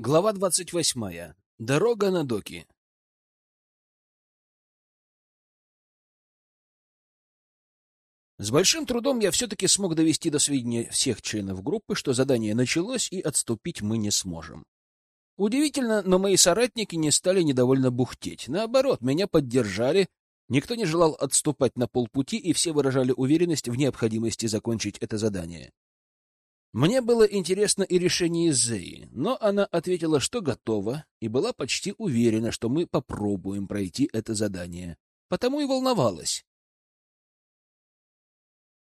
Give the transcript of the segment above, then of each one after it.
Глава двадцать восьмая. Дорога на доки. С большим трудом я все-таки смог довести до сведения всех членов группы, что задание началось, и отступить мы не сможем. Удивительно, но мои соратники не стали недовольно бухтеть. Наоборот, меня поддержали, никто не желал отступать на полпути, и все выражали уверенность в необходимости закончить это задание. Мне было интересно и решение Зеи, но она ответила, что готова, и была почти уверена, что мы попробуем пройти это задание. Потому и волновалась.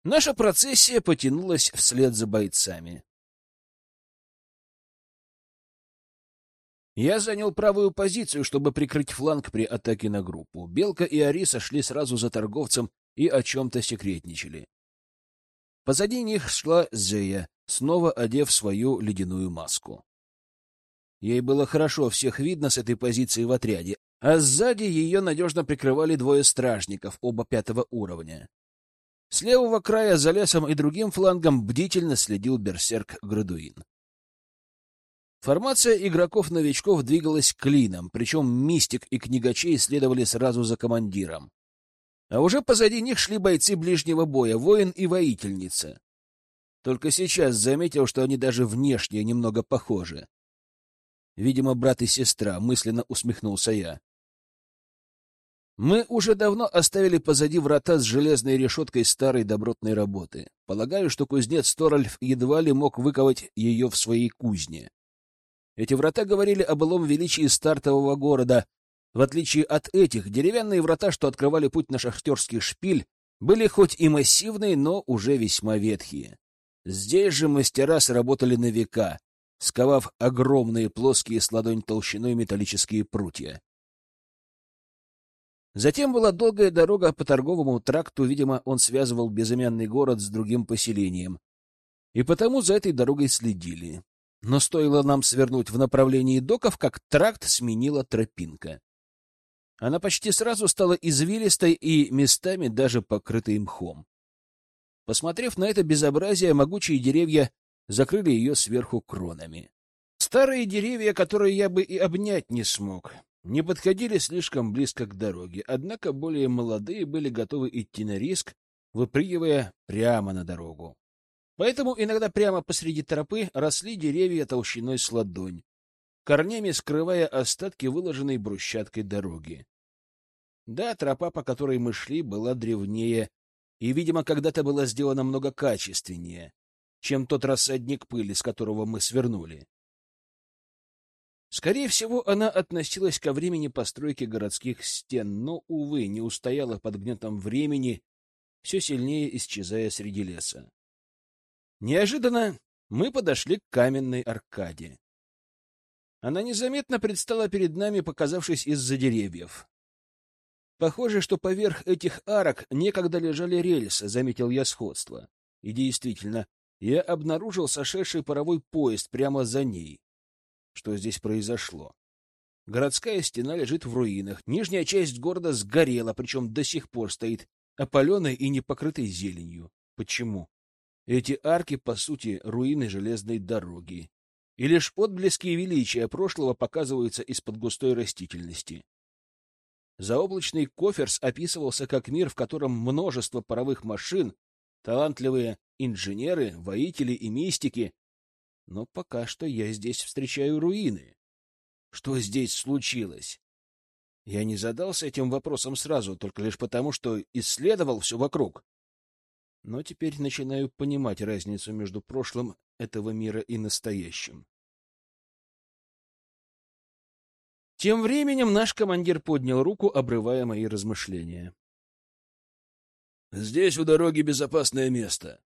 Наша процессия потянулась вслед за бойцами. Я занял правую позицию, чтобы прикрыть фланг при атаке на группу. Белка и Ариса шли сразу за торговцем и о чем-то секретничали. Позади них шла Зея, снова одев свою ледяную маску. Ей было хорошо всех видно с этой позиции в отряде, а сзади ее надежно прикрывали двое стражников, оба пятого уровня. С левого края за лесом и другим флангом бдительно следил берсерк Градуин. Формация игроков-новичков двигалась клином, причем мистик и книгачей следовали сразу за командиром. А уже позади них шли бойцы ближнего боя, воин и воительница. Только сейчас заметил, что они даже внешне немного похожи. Видимо, брат и сестра, мысленно усмехнулся я. Мы уже давно оставили позади врата с железной решеткой старой добротной работы. Полагаю, что кузнец Торальф едва ли мог выковать ее в своей кузне. Эти врата говорили о былом величии стартового города, в отличие от этих, деревянные врата, что открывали путь на шахтерский шпиль, были хоть и массивные, но уже весьма ветхие. Здесь же мастера сработали на века, сковав огромные плоские с ладонь толщиной металлические прутья. Затем была долгая дорога по торговому тракту, видимо, он связывал безымянный город с другим поселением. И потому за этой дорогой следили. Но стоило нам свернуть в направлении доков, как тракт сменила тропинка. Она почти сразу стала извилистой и местами даже покрытой мхом. Посмотрев на это безобразие, могучие деревья закрыли ее сверху кронами. Старые деревья, которые я бы и обнять не смог, не подходили слишком близко к дороге, однако более молодые были готовы идти на риск, выпрыгивая прямо на дорогу. Поэтому иногда прямо посреди тропы росли деревья толщиной с ладонь, корнями скрывая остатки выложенной брусчаткой дороги. Да, тропа, по которой мы шли, была древнее и, видимо, когда-то была сделана много качественнее, чем тот рассадник пыли, с которого мы свернули. Скорее всего, она относилась ко времени постройки городских стен, но, увы, не устояла под гнетом времени, все сильнее исчезая среди леса. Неожиданно мы подошли к каменной аркаде. Она незаметно предстала перед нами, показавшись из-за деревьев. Похоже, что поверх этих арок некогда лежали рельсы, заметил я сходство. И действительно, я обнаружил сошедший паровой поезд прямо за ней. Что здесь произошло? Городская стена лежит в руинах, нижняя часть города сгорела, причем до сих пор стоит опаленной и не покрытой зеленью. Почему? Эти арки, по сути, руины железной дороги. И лишь отблески величия прошлого показываются из-под густой растительности. Заоблачный коферс описывался как мир, в котором множество паровых машин, талантливые инженеры, воители и мистики. Но пока что я здесь встречаю руины. Что здесь случилось? Я не задался этим вопросом сразу, только лишь потому, что исследовал все вокруг. Но теперь начинаю понимать разницу между прошлым этого мира и настоящим. Тем временем наш командир поднял руку, обрывая мои размышления. «Здесь у дороги безопасное место.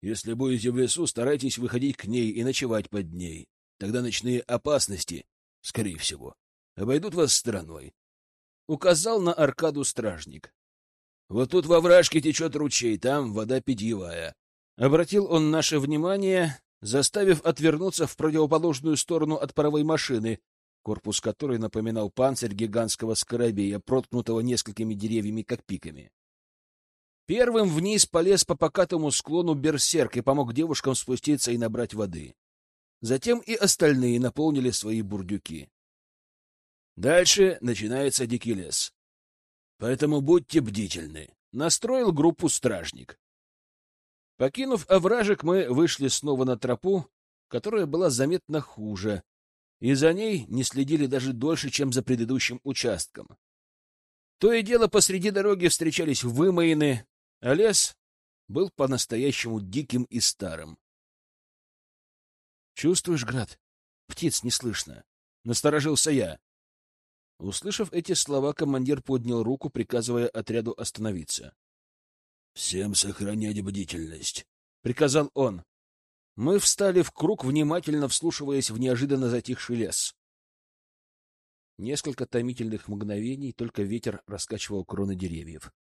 Если будете в лесу, старайтесь выходить к ней и ночевать под ней. Тогда ночные опасности, скорее всего, обойдут вас стороной». Указал на аркаду стражник. «Вот тут во вражке течет ручей, там вода питьевая». Обратил он наше внимание, заставив отвернуться в противоположную сторону от паровой машины, корпус которой напоминал панцирь гигантского скоробея, проткнутого несколькими деревьями, как пиками. Первым вниз полез по покатому склону берсерк и помог девушкам спуститься и набрать воды. Затем и остальные наполнили свои бурдюки. Дальше начинается дикий лес. Поэтому будьте бдительны. Настроил группу стражник. Покинув овражек, мы вышли снова на тропу, которая была заметно хуже, и за ней не следили даже дольше, чем за предыдущим участком. То и дело посреди дороги встречались вымоины, а лес был по-настоящему диким и старым. «Чувствуешь, Град? Птиц не слышно». Насторожился я. Услышав эти слова, командир поднял руку, приказывая отряду остановиться. «Всем сохранять бдительность», — приказал он. Мы встали в круг, внимательно вслушиваясь в неожиданно затихший лес. Несколько томительных мгновений только ветер раскачивал кроны деревьев.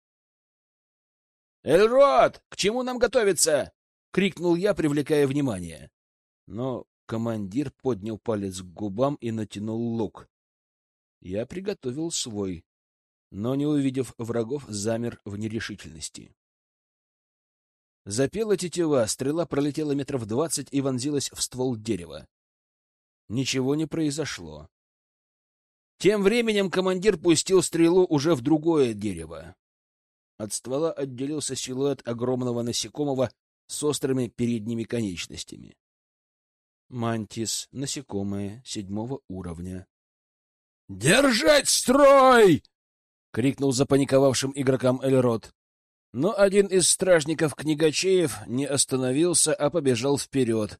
«Эльрод, к чему нам готовиться?» — крикнул я, привлекая внимание. Но командир поднял палец к губам и натянул лук. Я приготовил свой, но, не увидев врагов, замер в нерешительности. Запела тетива, стрела пролетела метров двадцать и вонзилась в ствол дерева. Ничего не произошло. Тем временем командир пустил стрелу уже в другое дерево. От ствола отделился силуэт огромного насекомого с острыми передними конечностями. Мантис, насекомое седьмого уровня. «Держать строй!» — крикнул запаниковавшим игрокам Эльрод. Но один из стражников-книгачеев не остановился, а побежал вперед,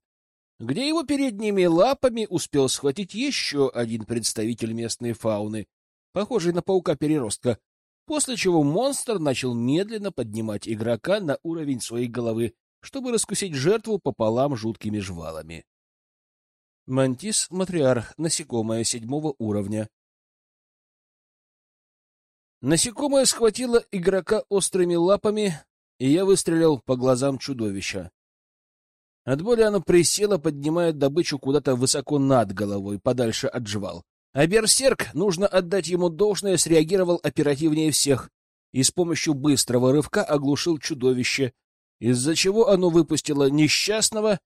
где его передними лапами успел схватить еще один представитель местной фауны, похожий на паука-переростка, после чего монстр начал медленно поднимать игрока на уровень своей головы, чтобы раскусить жертву пополам жуткими жвалами. Мантис — матриарх, насекомое седьмого уровня. Насекомое схватило игрока острыми лапами, и я выстрелил по глазам чудовища. От боли оно присело, поднимая добычу куда-то высоко над головой, подальше от жвал. А берсерк, нужно отдать ему должное, среагировал оперативнее всех и с помощью быстрого рывка оглушил чудовище, из-за чего оно выпустило несчастного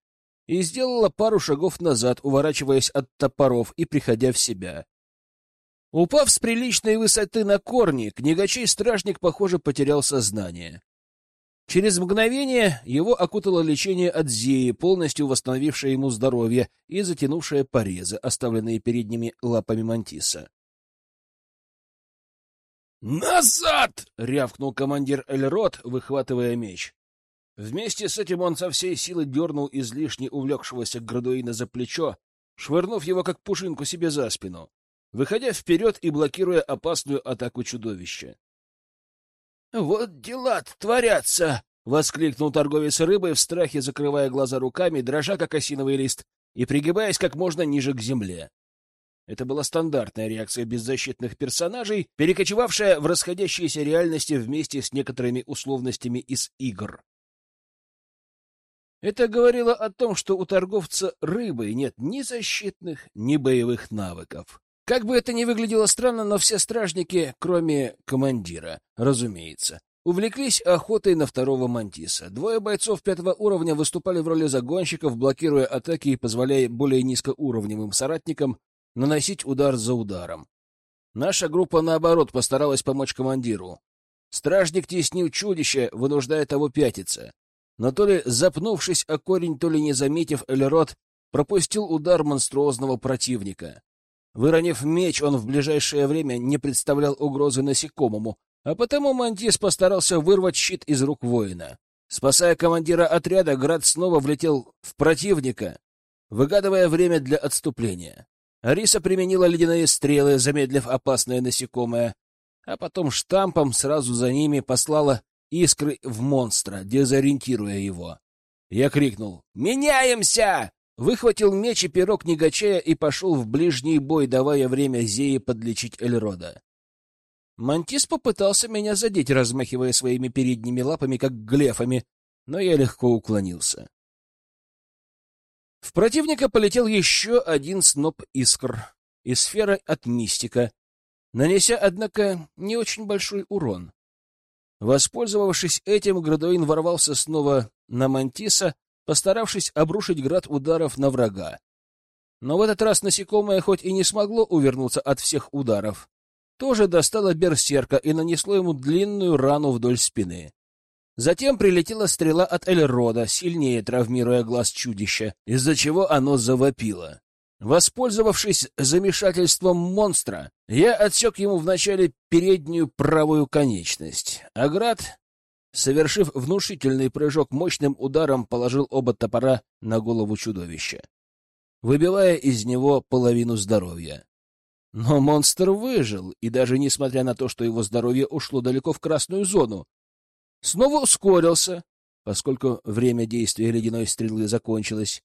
и сделала пару шагов назад, уворачиваясь от топоров и приходя в себя. Упав с приличной высоты на корни, книгачей-стражник, похоже, потерял сознание. Через мгновение его окутало лечение от зеи, полностью восстановившее ему здоровье и затянувшее порезы, оставленные передними лапами мантиса. «Назад!» — рявкнул командир Эльрот, выхватывая меч. Вместе с этим он со всей силы дернул излишне увлекшегося Градуина за плечо, швырнув его как пушинку себе за спину, выходя вперед и блокируя опасную атаку чудовища. — Вот дела творятся! — воскликнул торговец рыбой в страхе, закрывая глаза руками, дрожа как осиновый лист и пригибаясь как можно ниже к земле. Это была стандартная реакция беззащитных персонажей, перекочевавшая в расходящиеся реальности вместе с некоторыми условностями из игр. Это говорило о том, что у торговца рыбой нет ни защитных, ни боевых навыков. Как бы это ни выглядело странно, но все стражники, кроме командира, разумеется, увлеклись охотой на второго мантиса. Двое бойцов пятого уровня выступали в роли загонщиков, блокируя атаки и позволяя более низкоуровневым соратникам наносить удар за ударом. Наша группа, наоборот, постаралась помочь командиру. Стражник теснил чудище, вынуждая того пятиться но то ли запнувшись о корень, то ли не заметив Эльрот, пропустил удар монструозного противника. Выронив меч, он в ближайшее время не представлял угрозы насекомому, а потому Мантис постарался вырвать щит из рук воина. Спасая командира отряда, Град снова влетел в противника, выгадывая время для отступления. Ариса применила ледяные стрелы, замедлив опасное насекомое, а потом штампом сразу за ними послала искры в монстра, дезориентируя его. Я крикнул «Меняемся!» Выхватил меч и пирог негачая и пошел в ближний бой, давая время Зеи подлечить Эльрода. Мантис попытался меня задеть, размахивая своими передними лапами, как глефами, но я легко уклонился. В противника полетел еще один сноп искр и сфера от мистика, нанеся, однако, не очень большой урон. Воспользовавшись этим, Градуин ворвался снова на Мантиса, постаравшись обрушить град ударов на врага. Но в этот раз насекомое хоть и не смогло увернуться от всех ударов, тоже достало берсерка и нанесло ему длинную рану вдоль спины. Затем прилетела стрела от Эльрода, сильнее травмируя глаз чудища, из-за чего оно завопило. Воспользовавшись замешательством монстра, я отсек ему вначале переднюю правую конечность. Аград, совершив внушительный прыжок, мощным ударом положил оба топора на голову чудовища, выбивая из него половину здоровья. Но монстр выжил, и даже несмотря на то, что его здоровье ушло далеко в красную зону, снова ускорился, поскольку время действия ледяной стрелы закончилось.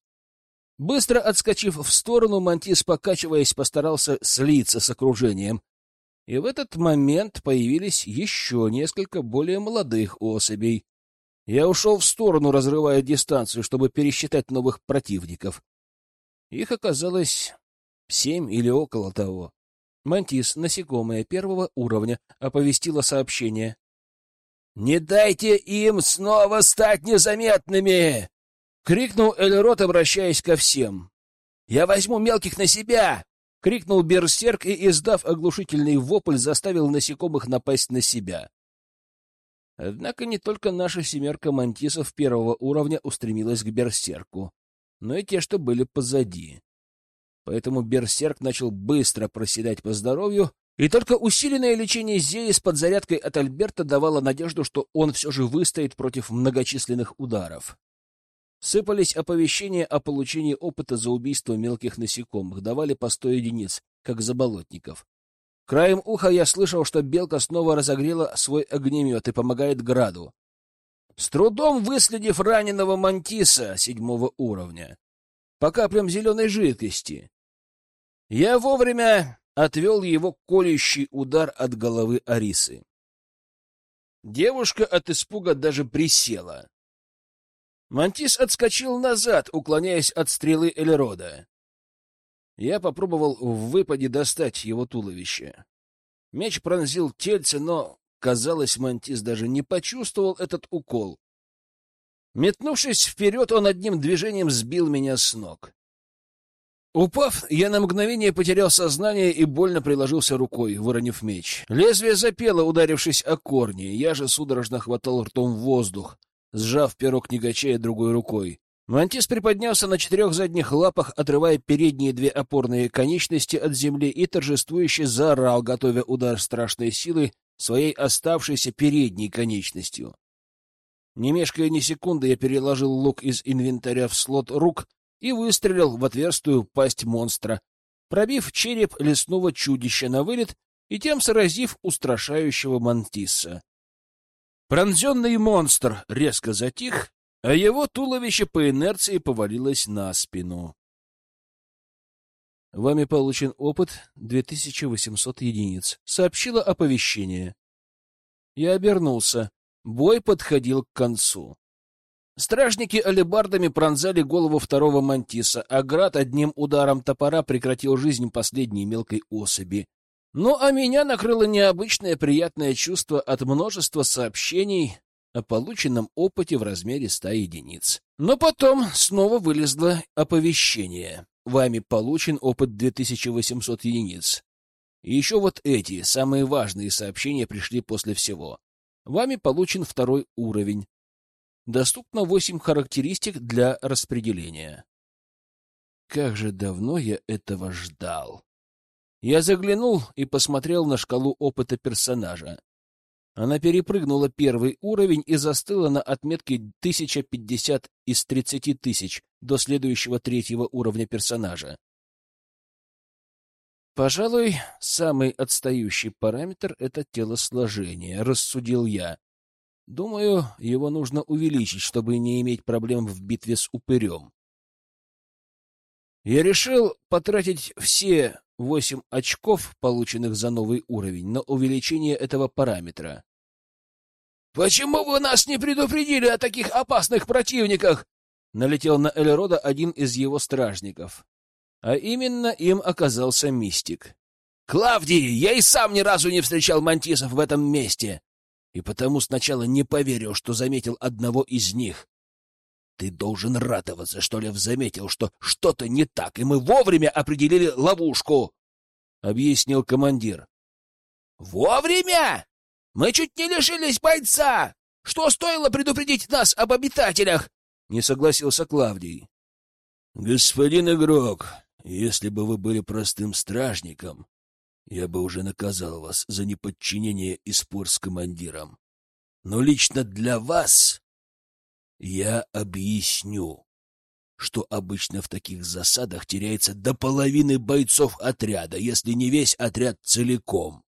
Быстро отскочив в сторону, Мантис, покачиваясь, постарался слиться с окружением. И в этот момент появились еще несколько более молодых особей. Я ушел в сторону, разрывая дистанцию, чтобы пересчитать новых противников. Их оказалось семь или около того. Мантис, насекомое первого уровня, оповестила сообщение. «Не дайте им снова стать незаметными!» — крикнул Эльрот, обращаясь ко всем. «Я возьму мелких на себя!» — крикнул Берсерк и, издав оглушительный вопль, заставил насекомых напасть на себя. Однако не только наша семерка мантисов первого уровня устремилась к Берсерку, но и те, что были позади. Поэтому Берсерк начал быстро проседать по здоровью, и только усиленное лечение Зеи с подзарядкой от Альберта давало надежду, что он все же выстоит против многочисленных ударов. Сыпались оповещения о получении опыта за убийство мелких насекомых, давали по сто единиц, как заболотников. Краем уха я слышал, что белка снова разогрела свой огнемет и помогает граду. С трудом выследив раненого мантиса седьмого уровня, по каплям зеленой жидкости, я вовремя отвел его колющий удар от головы Арисы. Девушка от испуга даже присела. Мантис отскочил назад, уклоняясь от стрелы Элерода. Я попробовал в выпаде достать его туловище. Меч пронзил тельце, но, казалось, Мантис даже не почувствовал этот укол. Метнувшись вперед, он одним движением сбил меня с ног. Упав, я на мгновение потерял сознание и больно приложился рукой, выронив меч. Лезвие запело, ударившись о корни. Я же судорожно хватал ртом воздух, сжав пирог негачая другой рукой. Мантис приподнялся на четырех задних лапах, отрывая передние две опорные конечности от земли и торжествующе заорал, готовя удар страшной силы своей оставшейся передней конечностью. Не мешкая ни секунды, я переложил лук из инвентаря в слот рук и выстрелил в отверстую пасть монстра, пробив череп лесного чудища на вылет и тем сразив устрашающего мантиса. Пронзенный монстр резко затих, а его туловище по инерции повалилось на спину. Вами получен опыт 2800 единиц. Сообщило оповещение. Я обернулся. Бой подходил к концу. Стражники алебардами пронзали голову второго мантиса, а град одним ударом топора прекратил жизнь последней мелкой особи. Ну, а меня накрыло необычное приятное чувство от множества сообщений о полученном опыте в размере ста единиц. Но потом снова вылезло оповещение. Вами получен опыт 2800 единиц. И еще вот эти, самые важные сообщения пришли после всего. Вами получен второй уровень. Доступно восемь характеристик для распределения. Как же давно я этого ждал. Я заглянул и посмотрел на шкалу опыта персонажа. Она перепрыгнула первый уровень и застыла на отметке 1050 из 30 тысяч до следующего третьего уровня персонажа. Пожалуй, самый отстающий параметр — это телосложение, рассудил я. Думаю, его нужно увеличить, чтобы не иметь проблем в битве с упырем. Я решил потратить все восемь очков, полученных за новый уровень, на увеличение этого параметра. «Почему вы нас не предупредили о таких опасных противниках?» Налетел на Эльрода один из его стражников. А именно им оказался мистик. «Клавдий, я и сам ни разу не встречал мантисов в этом месте, и потому сначала не поверил, что заметил одного из них. Ты должен радоваться, что Лев заметил, что что-то не так, и мы вовремя определили ловушку, — объяснил командир. — Вовремя? Мы чуть не лишились бойца! Что стоило предупредить нас об обитателях? — не согласился Клавдий. — Господин игрок, если бы вы были простым стражником, я бы уже наказал вас за неподчинение и спор с командиром. Но лично для вас я объясню, что обычно в таких засадах теряется до половины бойцов отряда, если не весь отряд целиком.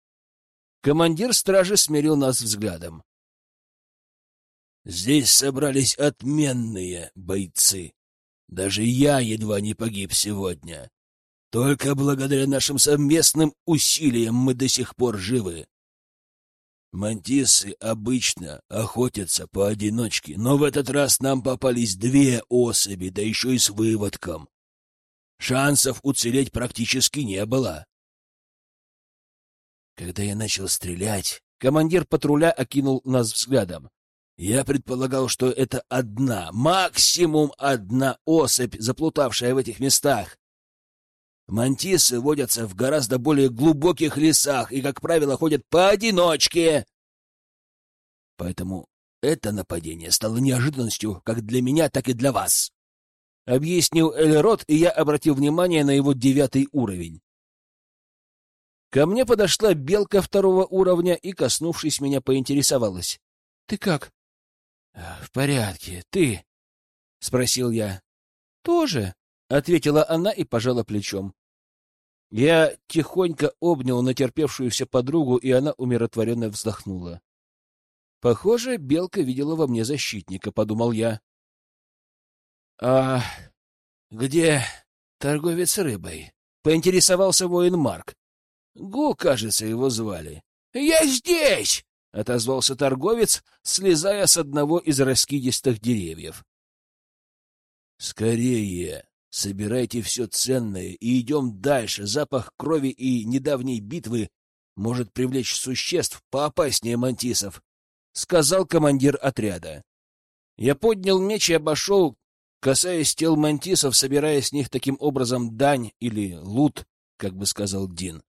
Командир стражи смирил нас взглядом. Здесь собрались отменные бойцы. Даже я едва не погиб сегодня. Только благодаря нашим совместным усилиям мы до сих пор живы. Мантисы обычно охотятся поодиночке, но в этот раз нам попались две особи, да еще и с выводком. Шансов уцелеть практически не было. Когда я начал стрелять, командир патруля окинул нас взглядом. Я предполагал, что это одна, максимум одна особь, заплутавшая в этих местах. Мантисы водятся в гораздо более глубоких лесах и, как правило, ходят поодиночке. Поэтому это нападение стало неожиданностью как для меня, так и для вас. Объяснил Эльрот, и я обратил внимание на его девятый уровень. Ко мне подошла белка второго уровня и, коснувшись меня, поинтересовалась. — Ты как? — В порядке. Ты? — спросил я. — Тоже, — ответила она и пожала плечом. Я тихонько обнял натерпевшуюся подругу, и она умиротворенно вздохнула. Похоже, белка видела во мне защитника, — подумал я. — А где торговец рыбой? — поинтересовался воин Марк. Гу, кажется, его звали. — Я здесь! — отозвался торговец, слезая с одного из раскидистых деревьев. — Скорее! Собирайте все ценное и идем дальше. Запах крови и недавней битвы может привлечь существ поопаснее мантисов, — сказал командир отряда. Я поднял меч и обошел, касаясь тел мантисов, собирая с них таким образом дань или лут, как бы сказал Дин.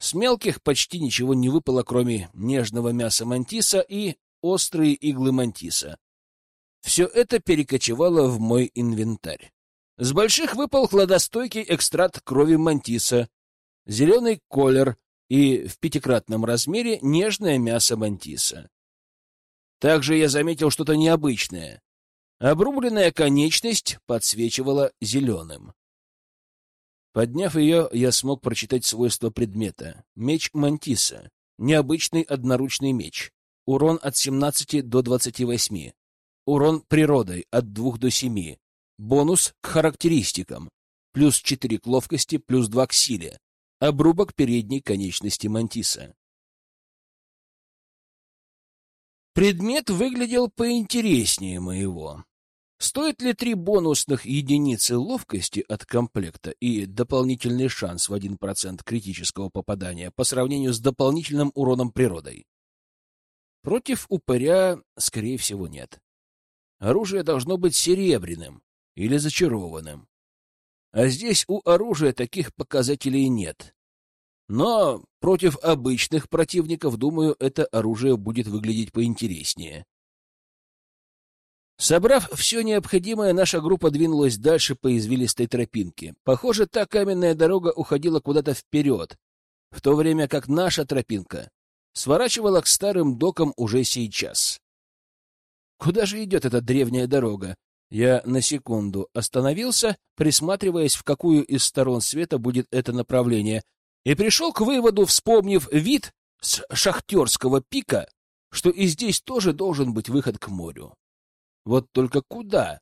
С мелких почти ничего не выпало, кроме нежного мяса мантиса и острые иглы мантиса. Все это перекочевало в мой инвентарь. С больших выпал хладостойкий экстракт крови мантиса, зеленый колер и в пятикратном размере нежное мясо мантиса. Также я заметил что-то необычное. Обрубленная конечность подсвечивала зеленым. Подняв ее, я смог прочитать свойства предмета. Меч Мантиса. Необычный одноручный меч. Урон от 17 до 28. Урон природой от 2 до 7. Бонус к характеристикам. Плюс 4 к ловкости, плюс 2 к силе. Обрубок передней конечности мантиса. Предмет выглядел поинтереснее моего. Стоит ли три бонусных единицы ловкости от комплекта и дополнительный шанс в 1% критического попадания по сравнению с дополнительным уроном природой? Против упыря, скорее всего, нет. Оружие должно быть серебряным, или зачарованным. А здесь у оружия таких показателей нет. Но против обычных противников, думаю, это оружие будет выглядеть поинтереснее. Собрав все необходимое, наша группа двинулась дальше по извилистой тропинке. Похоже, та каменная дорога уходила куда-то вперед, в то время как наша тропинка сворачивала к старым докам уже сейчас. Куда же идет эта древняя дорога? Я на секунду остановился, присматриваясь, в какую из сторон света будет это направление, и пришел к выводу, вспомнив вид с шахтерского пика, что и здесь тоже должен быть выход к морю. Вот только куда?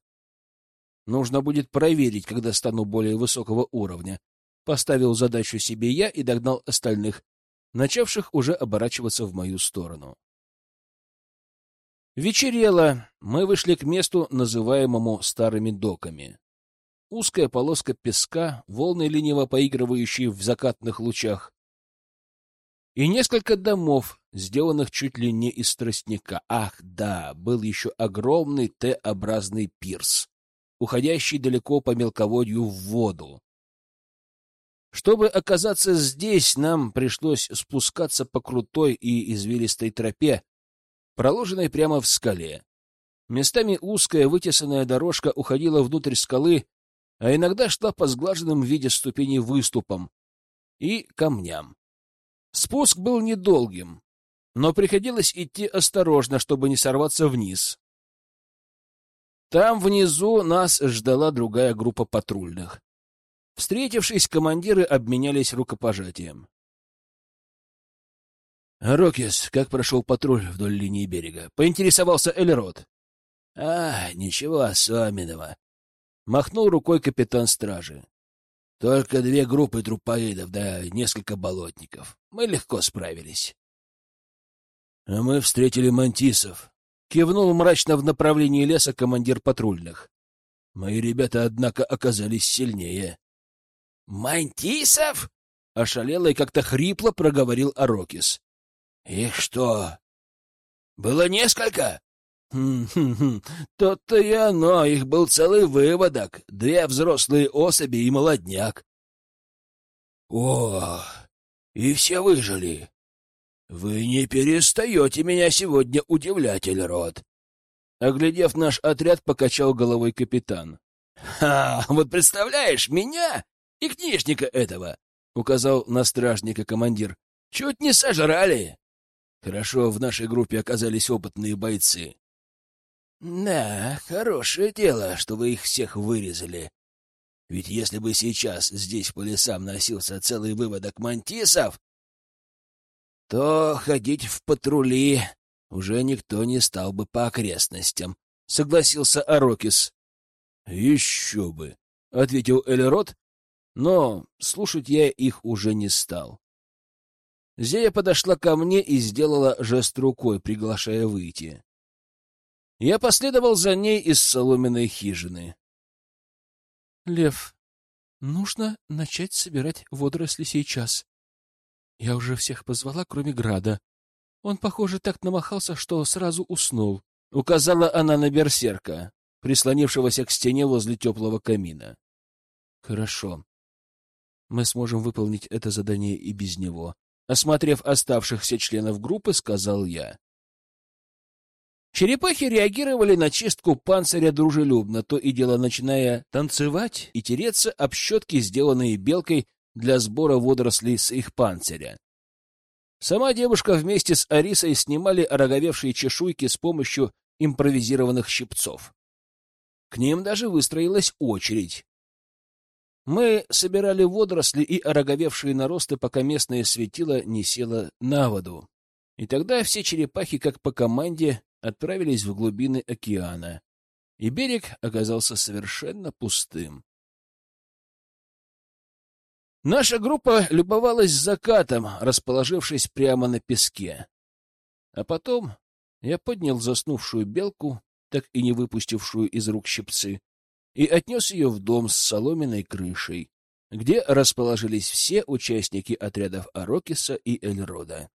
Нужно будет проверить, когда стану более высокого уровня. Поставил задачу себе я и догнал остальных, начавших уже оборачиваться в мою сторону. Вечерело, мы вышли к месту, называемому старыми доками. Узкая полоска песка, волны лениво поигрывающие в закатных лучах. и несколько домов, сделанных чуть ли не из тростника. Ах, да, был еще огромный Т-образный пирс, уходящий далеко по мелководью в воду. Чтобы оказаться здесь, нам пришлось спускаться по крутой и извилистой тропе, проложенной прямо в скале. Местами узкая вытесанная дорожка уходила внутрь скалы, а иногда шла по сглаженным в виде ступеней выступам и камням. Спуск был недолгим, но приходилось идти осторожно, чтобы не сорваться вниз. Там внизу нас ждала другая группа патрульных. Встретившись, командиры обменялись рукопожатием. «Рокис, как прошел патруль вдоль линии берега?» — поинтересовался Элерот. «А, ничего особенного», — махнул рукой капитан стражи. «Только две группы трупоидов, да несколько болотников. Мы легко справились». «А мы встретили мантисов», — кивнул мрачно в направлении леса командир патрульных. «Мои ребята, однако, оказались сильнее». «Мантисов?» — ошалело и как-то хрипло проговорил Арокис. «Их что? Было несколько?» «Хм-хм-хм, то-то и оно, их был целый выводок, две взрослые особи и молодняк». «О, и все выжили. Вы не перестаете меня сегодня удивлять, Эльрод». Оглядев наш отряд, покачал головой капитан. «Ха, вот представляешь, меня и книжника этого, — указал на стражника командир, — чуть не сожрали. Хорошо, в нашей группе оказались опытные бойцы. Да, хорошее дело, что вы их всех вырезали. Ведь если бы сейчас здесь по лесам носился целый выводок мантисов, то ходить в патрули уже никто не стал бы по окрестностям, — согласился Арокис. — Еще бы! — ответил Элерот, но слушать я их уже не стал. Зея подошла ко мне и сделала жест рукой, приглашая выйти. Я последовал за ней из соломенной хижины. — Лев, нужно начать собирать водоросли сейчас. Я уже всех позвала, кроме Града. Он, похоже, так намахался, что сразу уснул. Указала она на берсерка, прислонившегося к стене возле теплого камина. — Хорошо. Мы сможем выполнить это задание и без него. Осмотрев оставшихся членов группы, сказал я. Черепахи реагировали на чистку панциря дружелюбно, то и дело начиная танцевать и тереться об щетки, сделанные белкой для сбора водорослей с их панциря. Сама девушка вместе с Арисой снимали ороговевшие чешуйки с помощью импровизированных щипцов. К ним даже выстроилась очередь. Мы собирали водоросли и ороговевшие наросты, пока местное светило не село на воду. И тогда все черепахи, как по команде, отправились в глубины океана, и берег оказался совершенно пустым. Наша группа любовалась закатом, расположившись прямо на песке. А потом я поднял заснувшую белку, так и не выпустившую из рук щипцы, и отнес ее в дом с соломенной крышей, где расположились все участники отрядов Арокиса и Эльрода.